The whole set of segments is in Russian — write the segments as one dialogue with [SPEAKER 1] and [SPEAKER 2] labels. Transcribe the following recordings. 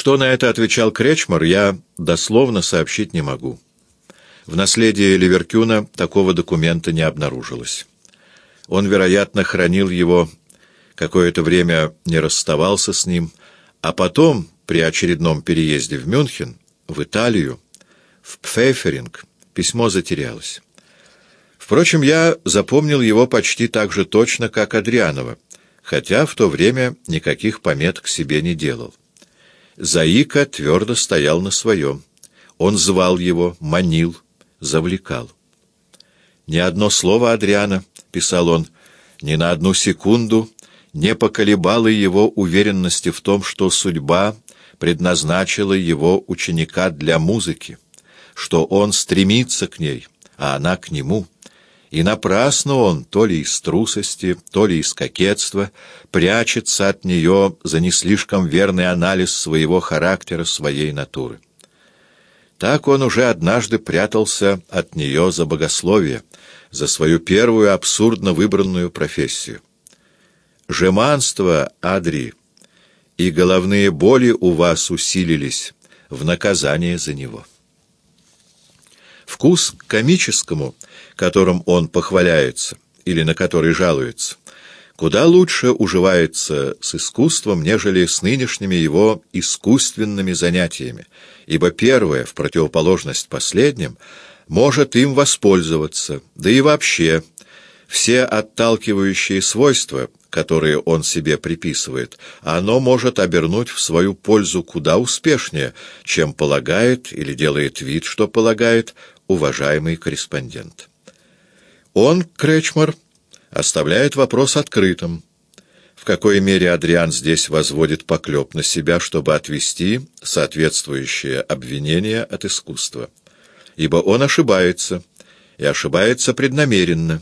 [SPEAKER 1] Что на это отвечал Кречмар, я дословно сообщить не могу. В наследии Ливеркюна такого документа не обнаружилось. Он, вероятно, хранил его, какое-то время не расставался с ним, а потом, при очередном переезде в Мюнхен, в Италию, в Пфейферинг, письмо затерялось. Впрочем, я запомнил его почти так же точно, как Адрианова, хотя в то время никаких помет к себе не делал. Заика твердо стоял на своем. Он звал его, манил, завлекал. «Ни одно слово Адриана», — писал он, — «ни на одну секунду не поколебало его уверенности в том, что судьба предназначила его ученика для музыки, что он стремится к ней, а она к нему». И напрасно он, то ли из трусости, то ли из кокетства, прячется от нее за не слишком верный анализ своего характера, своей натуры. Так он уже однажды прятался от нее за богословие, за свою первую абсурдно выбранную профессию. Жеманство, Адри, и головные боли у вас усилились в наказание за него. Вкус к комическому, которым он похваляется или на который жалуется, куда лучше уживается с искусством, нежели с нынешними его искусственными занятиями, ибо первое, в противоположность последним, может им воспользоваться, да и вообще все отталкивающие свойства, которые он себе приписывает, оно может обернуть в свою пользу куда успешнее, чем полагает или делает вид, что полагает уважаемый корреспондент. Он, Кречмар, оставляет вопрос открытым. В какой мере Адриан здесь возводит поклеп на себя, чтобы отвести соответствующее обвинение от искусства? Ибо он ошибается, и ошибается преднамеренно,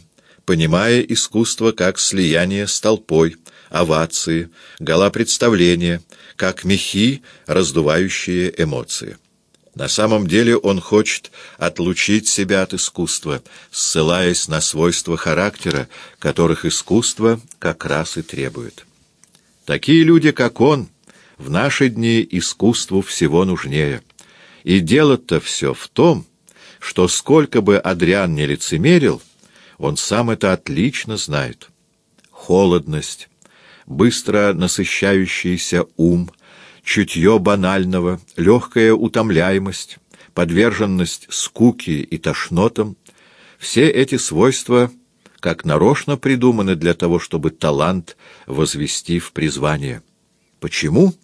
[SPEAKER 1] понимая искусство как слияние с толпой, овации, гола представления, как мехи, раздувающие эмоции. На самом деле он хочет отлучить себя от искусства, ссылаясь на свойства характера, которых искусство как раз и требует. Такие люди, как он, в наши дни искусству всего нужнее. И дело-то все в том, что сколько бы Адриан не лицемерил, он сам это отлично знает. Холодность, быстро насыщающийся ум, чутье банального, легкая утомляемость, подверженность скуке и тошнотам — все эти свойства как нарочно придуманы для того, чтобы талант возвести в призвание. Почему?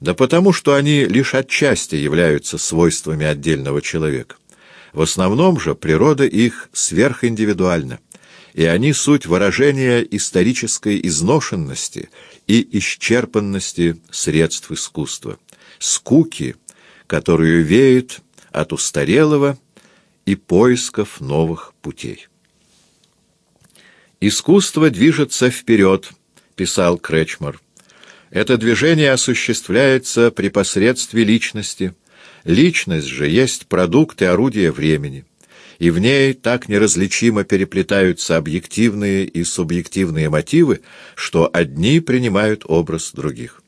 [SPEAKER 1] Да потому что они лишь отчасти являются свойствами отдельного человека. В основном же природа их сверхиндивидуальна и они суть выражения исторической изношенности и исчерпанности средств искусства, скуки, которую веет от устарелого и поисков новых путей. «Искусство движется вперед», — писал Кречмар. «Это движение осуществляется при посредстве личности. Личность же есть продукт и орудие времени и в ней так неразличимо переплетаются объективные и субъективные мотивы, что одни принимают образ других.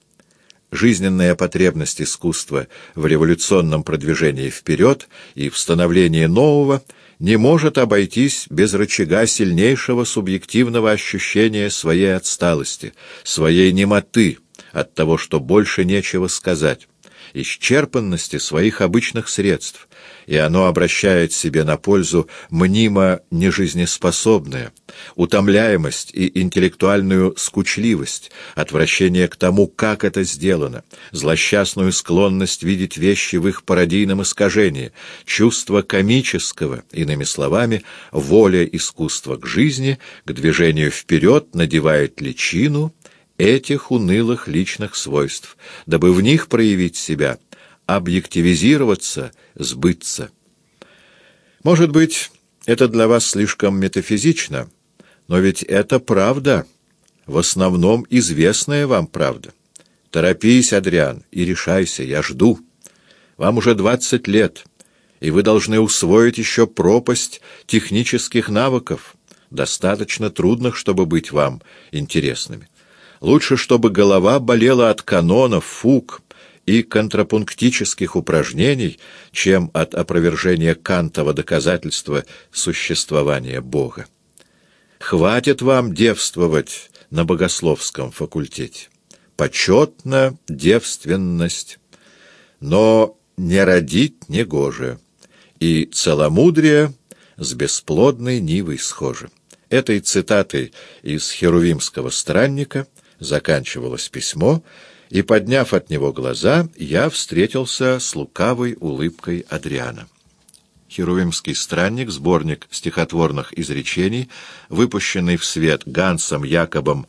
[SPEAKER 1] Жизненная потребность искусства в революционном продвижении вперед и в становлении нового не может обойтись без рычага сильнейшего субъективного ощущения своей отсталости, своей немоты от того, что больше нечего сказать исчерпанности своих обычных средств, и оно обращает себе на пользу мнимо нежизнеспособное, утомляемость и интеллектуальную скучливость, отвращение к тому, как это сделано, злосчастную склонность видеть вещи в их пародийном искажении, чувство комического, иными словами, воля искусства к жизни, к движению вперед надевает личину — этих унылых личных свойств, дабы в них проявить себя, объективизироваться, сбыться. Может быть, это для вас слишком метафизично, но ведь это правда, в основном известная вам правда. Торопись, Адриан, и решайся, я жду. Вам уже двадцать лет, и вы должны усвоить еще пропасть технических навыков, достаточно трудных, чтобы быть вам интересными. Лучше, чтобы голова болела от канонов, фуг и контрапунктических упражнений, чем от опровержения Кантова доказательства существования Бога. Хватит вам девствовать на богословском факультете. Почетна девственность, но не родить не гоже, и целомудрие с бесплодной нивой схоже. Этой цитатой из Херувимского странника заканчивалось письмо, и, подняв от него глаза, я встретился с лукавой улыбкой Адриана. Херувимский странник, сборник стихотворных изречений, выпущенный в свет Гансом Якобом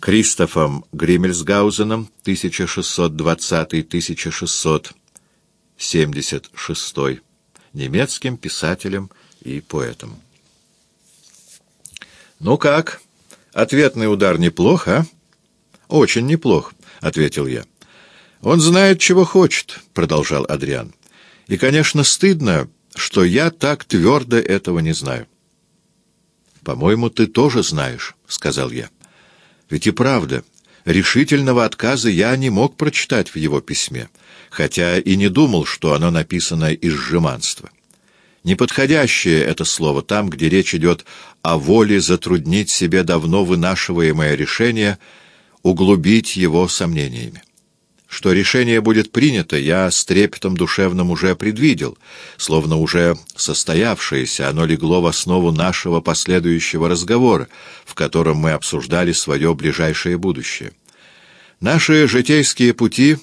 [SPEAKER 1] Кристофом Гриммельсгаузеном 1620-1676, немецким писателем и поэтом. «Ну как? Ответный удар неплох, а?» «Очень неплох», — ответил я. «Он знает, чего хочет», — продолжал Адриан. «И, конечно, стыдно, что я так твердо этого не знаю». «По-моему, ты тоже знаешь», — сказал я. «Ведь и правда, решительного отказа я не мог прочитать в его письме, хотя и не думал, что оно написано из жеманства. Неподходящее это слово там, где речь идет о воле затруднить себе давно вынашиваемое решение, углубить его сомнениями. Что решение будет принято, я с трепетом душевным уже предвидел, словно уже состоявшееся, оно легло в основу нашего последующего разговора, в котором мы обсуждали свое ближайшее будущее. Наши житейские пути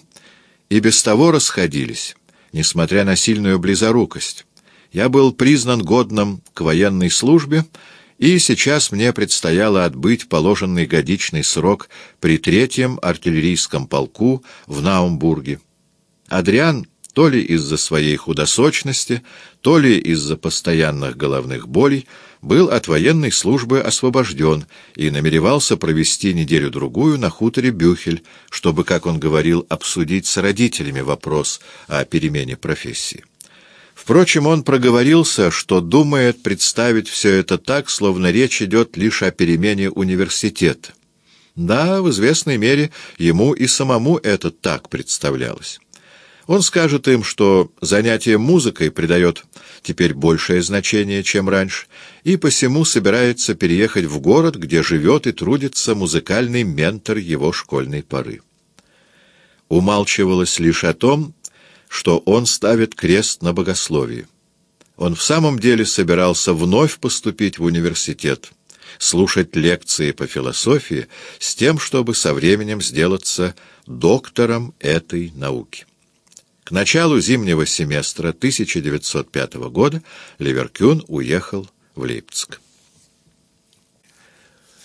[SPEAKER 1] и без того расходились, несмотря на сильную близорукость я был признан годным к военной службе, и сейчас мне предстояло отбыть положенный годичный срок при третьем артиллерийском полку в Наумбурге. Адриан то ли из-за своей худосочности, то ли из-за постоянных головных болей, был от военной службы освобожден и намеревался провести неделю-другую на хуторе Бюхель, чтобы, как он говорил, обсудить с родителями вопрос о перемене профессии. Впрочем, он проговорился, что думает представить все это так, словно речь идет лишь о перемене университета. Да, в известной мере ему и самому это так представлялось. Он скажет им, что занятие музыкой придает теперь большее значение, чем раньше, и посему собирается переехать в город, где живет и трудится музыкальный ментор его школьной поры. Умалчивалось лишь о том, что он ставит крест на богословии. Он в самом деле собирался вновь поступить в университет, слушать лекции по философии с тем, чтобы со временем сделаться доктором этой науки. К началу зимнего семестра 1905 года Ливеркюн уехал в Лейпциг.